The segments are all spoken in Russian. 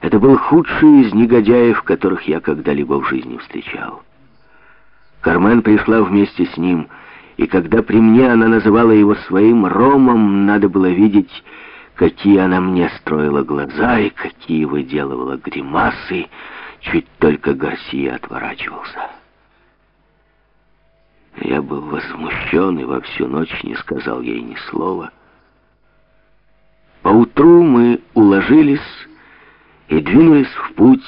Это был худший из негодяев, которых я когда-либо в жизни встречал. Кармен пришла вместе с ним, и когда при мне она называла его своим Ромом, надо было видеть, какие она мне строила глаза и какие выделывала гримасы, чуть только Гарсия отворачивался. Я был возмущен и во всю ночь не сказал ей ни слова. Поутру мы уложились и двинулись в путь,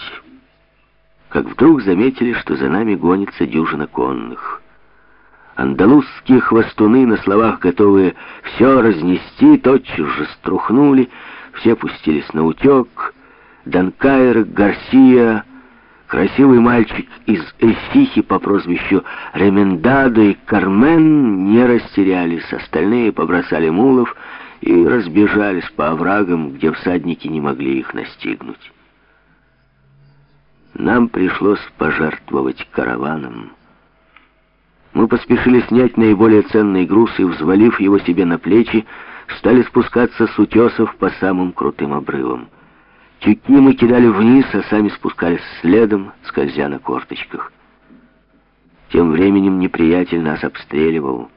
как вдруг заметили, что за нами гонится дюжина конных. Андалузские хвостуны, на словах готовые все разнести, тотчас же струхнули, все пустились на утек. Данкайр, Гарсия, красивый мальчик из Эсихи по прозвищу Ремендадо и Кармен не растерялись, остальные побросали мулов и разбежались по оврагам, где всадники не могли их настигнуть. Нам пришлось пожертвовать караваном. Мы поспешили снять наиболее ценный груз и, взвалив его себе на плечи, стали спускаться с утесов по самым крутым обрывам. Тюки мы кидали вниз, а сами спускались следом, скользя на корточках. Тем временем неприятель нас обстреливал.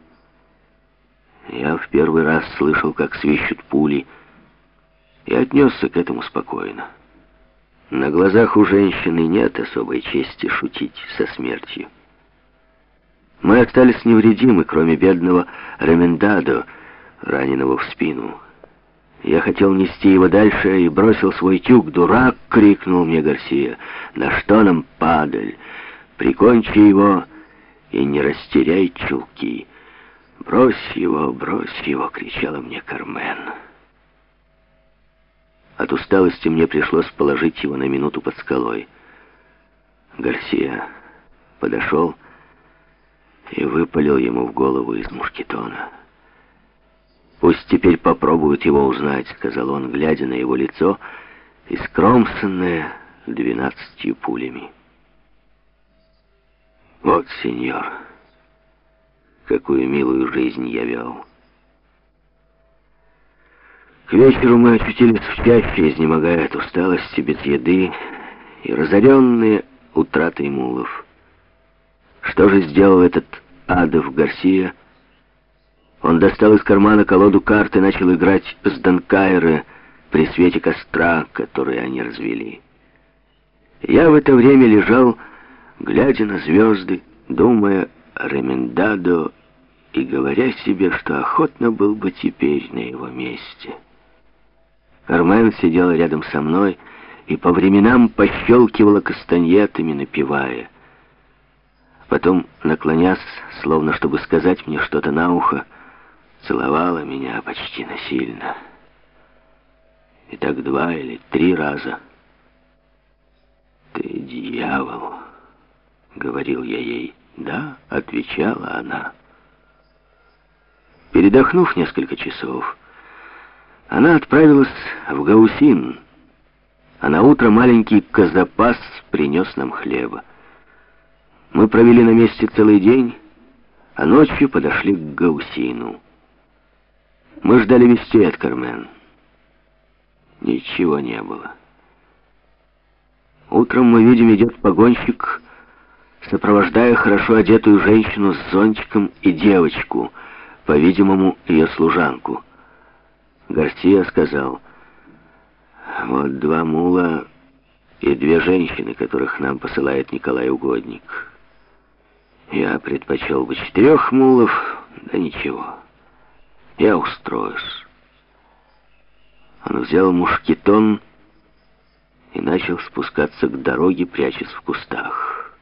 Я в первый раз слышал, как свищут пули, и отнесся к этому спокойно. На глазах у женщины нет особой чести шутить со смертью. Мы остались невредимы, кроме бедного Ремендадо, раненого в спину. Я хотел нести его дальше и бросил свой тюк. «Дурак!» — крикнул мне Гарсия. «На что нам падаль? Прикончи его и не растеряй чулки!» «Брось его, брось его!» — кричала мне Кармен. От усталости мне пришлось положить его на минуту под скалой. Гарсия подошел и выпалил ему в голову из мушкетона. «Пусть теперь попробуют его узнать», — сказал он, глядя на его лицо, искромсанное двенадцатью пулями. «Вот, сеньор, какую милую жизнь я вел». К вечеру мы очутились в чаще, изнемогая от усталости, без еды и разоренные утратой мулов. Что же сделал этот Адов Гарсия? Он достал из кармана колоду карт и начал играть с Донкайре при свете костра, который они развели. Я в это время лежал, глядя на звезды, думая о Ремендадо и говоря себе, что охотно был бы теперь на его месте. Кармен сидела рядом со мной и по временам пощелкивала кастаньетами, напевая. Потом, наклонясь, словно чтобы сказать мне что-то на ухо, целовала меня почти насильно. И так два или три раза. «Ты дьявол», — говорил я ей. «Да», — отвечала она. Передохнув несколько часов, она отправилась в Гаусин, а на утро маленький казапас принес нам хлеба. Мы провели на месте целый день, а ночью подошли к Гаусину. Мы ждали вести от Кармен. Ничего не было. Утром мы видим, идет погонщик, сопровождая хорошо одетую женщину с зонтиком и девочку, по-видимому, ее служанку. Гарсия сказал, «Вот два мула и две женщины, которых нам посылает Николай Угодник. Я предпочел бы четырех мулов, да ничего, я устроюсь». Он взял мушкетон и начал спускаться к дороге, прячась в кустах.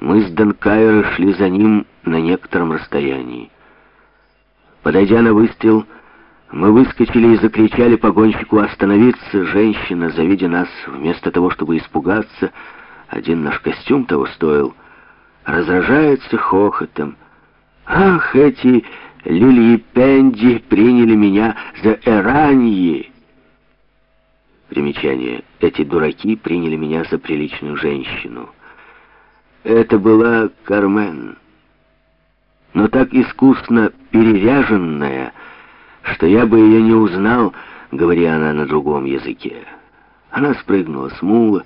Мы с Донкайра шли за ним на некотором расстоянии. Подойдя на выстрел, мы выскочили и закричали погонщику остановиться. Женщина, завидя нас, вместо того, чтобы испугаться, один наш костюм того стоил, разражается хохотом. «Ах, эти лилии-пенди приняли меня за эраньи!» Примечание. Эти дураки приняли меня за приличную женщину. Это была Кармен. Но так искусно переряженная, что я бы ее не узнал, говоря она на другом языке. Она спрыгнула с мула,